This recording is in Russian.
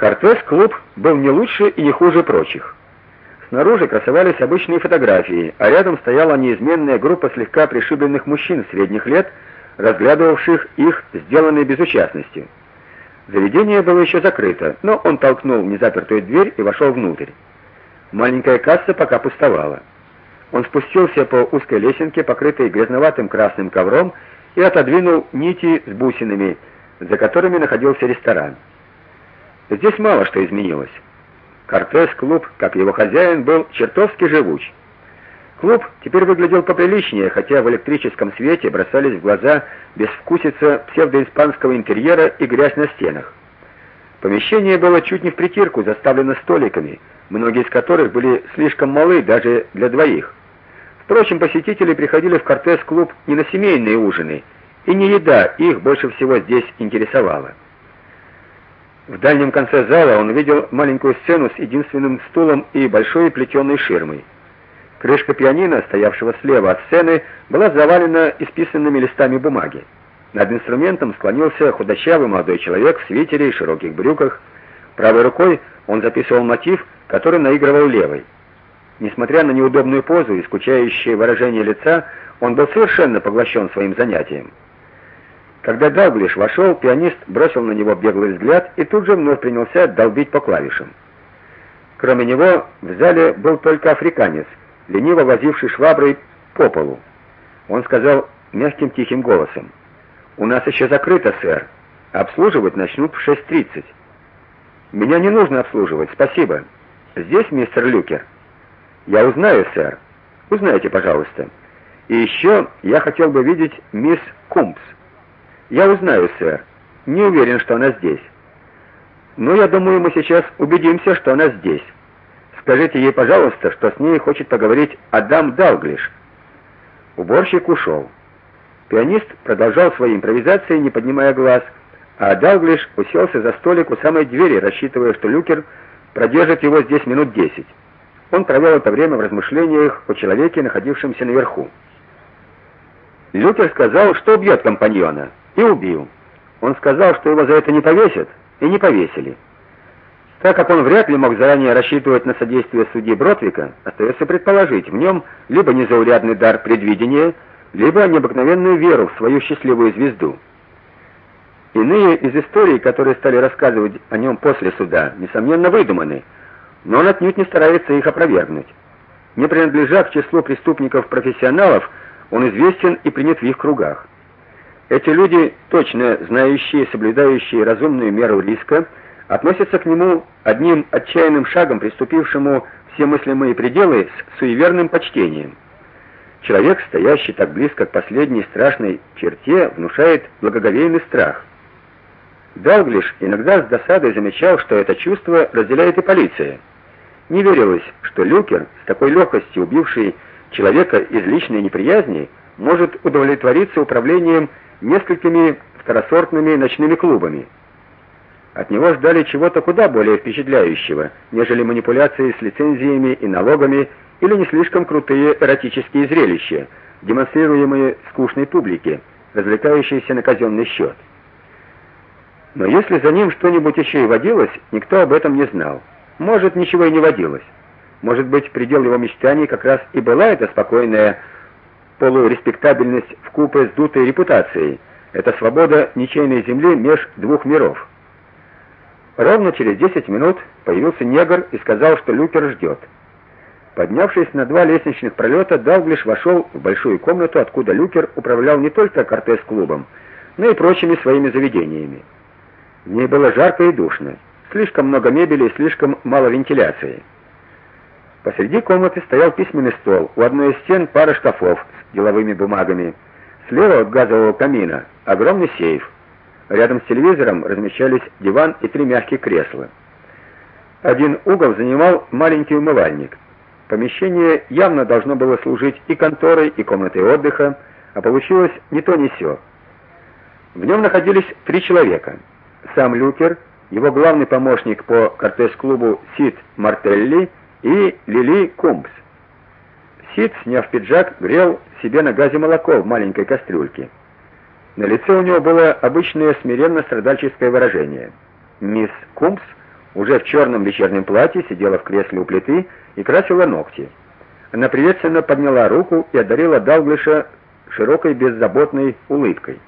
Кортес-клуб был не лучше и не хуже прочих. Снаружи красовались обычные фотографии, а рядом стояла неизменная группа слегка пришибленных мужчин средних лет, разглядывавших их сделанной безучастностью. Заведение было еще закрыто, но он толкнул незапертую дверь и вошел внутрь. Маленькая касса пока пустовала. Он спустился по узкой лесенке, покрытой грязноватым красным ковром, и отодвинул нити с бусинами, за которыми находился ресторан. Здесь мало что изменилось. Кортес-клуб, как его хозяин, был чертовски живуч. Клуб теперь выглядел поприличнее, хотя в электрическом свете бросались в глаза безвкусица псевдоиспанского интерьера и грязь на стенах. Помещение было чуть не в притирку заставлено столиками, многие из которых были слишком малы даже для двоих. Впрочем, посетители приходили в Кортес-клуб не на семейные ужины, и не еда их больше всего здесь интересовала. В дальнем конце зала он увидел маленькую сцену с единственным стулом и большой плетеной ширмой. Крышка пианино, стоявшего слева от сцены, была завалена исписанными листами бумаги. Над инструментом склонился худощавый молодой человек в свитере и широких брюках. Правой рукой он записывал мотив, который наигрывал левой. Несмотря на неудобную позу и скучающее выражение лица, он был совершенно поглощен своим занятием. Когда Далглиш вошел, пианист бросил на него беглый взгляд и тут же вновь принялся долбить по клавишам. Кроме него в зале был только африканец, лениво возивший шваброй по полу. Он сказал мягким тихим голосом: "У нас еще закрыто, сэр. Обслуживать начнут в 6:30". "Меня не нужно обслуживать, спасибо. Здесь мистер Люкер". "Я узнаю, сэр. Узнайте, пожалуйста. И еще я хотел бы видеть мисс Кумпс". Я узнаю, сэр. Не уверен, что она здесь. Но я думаю, мы сейчас убедимся, что она здесь. Скажите ей, пожалуйста, что с ней хочет поговорить Адам Далглиш. Уборщик ушел. Пианист продолжал свои импровизации, не поднимая глаз, а Далглиш уселся за столик у самой двери, рассчитывая, что Люкер продержит его здесь минут десять. Он провел это время в размышлениях о человеке, находившемся наверху. Люкер сказал, что убьет компаньона и убил. Он сказал, что его за это не повесят, и не повесили. Так как он вряд ли мог заранее рассчитывать на содействие судьи Бродвика, остается предположить, в нем либо незаурядный дар предвидения, либо необыкновенную веру в свою счастливую звезду. Иные из историй, которые стали рассказывать о нем после суда, несомненно выдуманы, но он отнюдь не старается их опровергнуть. Не принадлежа к числу преступников-профессионалов, он известен и принят в их кругах. Эти люди, точно знающие и соблюдающие разумную меру риска, относятся к нему одним отчаянным шагом, приступившему все мыслимые пределы с суеверным почтением. Человек, стоящий так близко к последней страшной черте, внушает благоговейный страх. Далглиш иногда с досадой замечал, что это чувство разделяет и полиция. Не верилось, что Люкер, с такой легкостью убивший человека из личной неприязни, может удовлетвориться управлением несколькими второсортными ночными клубами. От него ждали чего-то куда более впечатляющего, нежели манипуляции с лицензиями и налогами или не слишком крутые эротические зрелища, демонстрируемые скучной публике, развлекающейся на казенный счет. Но если за ним что-нибудь еще и водилось, никто об этом не знал. Может, ничего и не водилось. Может быть, предел его мечтаний как раз и была эта спокойная полуреспектабельность в купе с дутой репутацией. Это свобода ничейной земли меж двух миров. Ровно через 10 минут появился негр и сказал, что Люкер ждет. Поднявшись на два лестничных пролета, Далглиш вошел в большую комнату, откуда Люкер управлял не только Кортес-клубом, но и прочими своими заведениями. В ней было жарко и душно, слишком много мебели и слишком мало вентиляции. Посреди комнаты стоял письменный стол, у одной из стен пара шкафов деловыми бумагами. Слева от газового камина огромный сейф. Рядом с телевизором размещались диван и три мягких кресла. Один угол занимал маленький умывальник. Помещение явно должно было служить и конторой, и комнатой отдыха, а получилось не то ни сё. В нем находились три человека. Сам Люкер, его главный помощник по кортес-клубу Сид Мартелли и Лили Кумпс. Сид, сняв пиджак, грел себе на газе молоко в маленькой кастрюльке. На лице у него было обычное смиренно-страдальческое выражение. Мисс Кумпс уже в черном вечернем платье, сидела в кресле у плиты и красила ногти. Она приветственно подняла руку и одарила Далглиша широкой беззаботной улыбкой.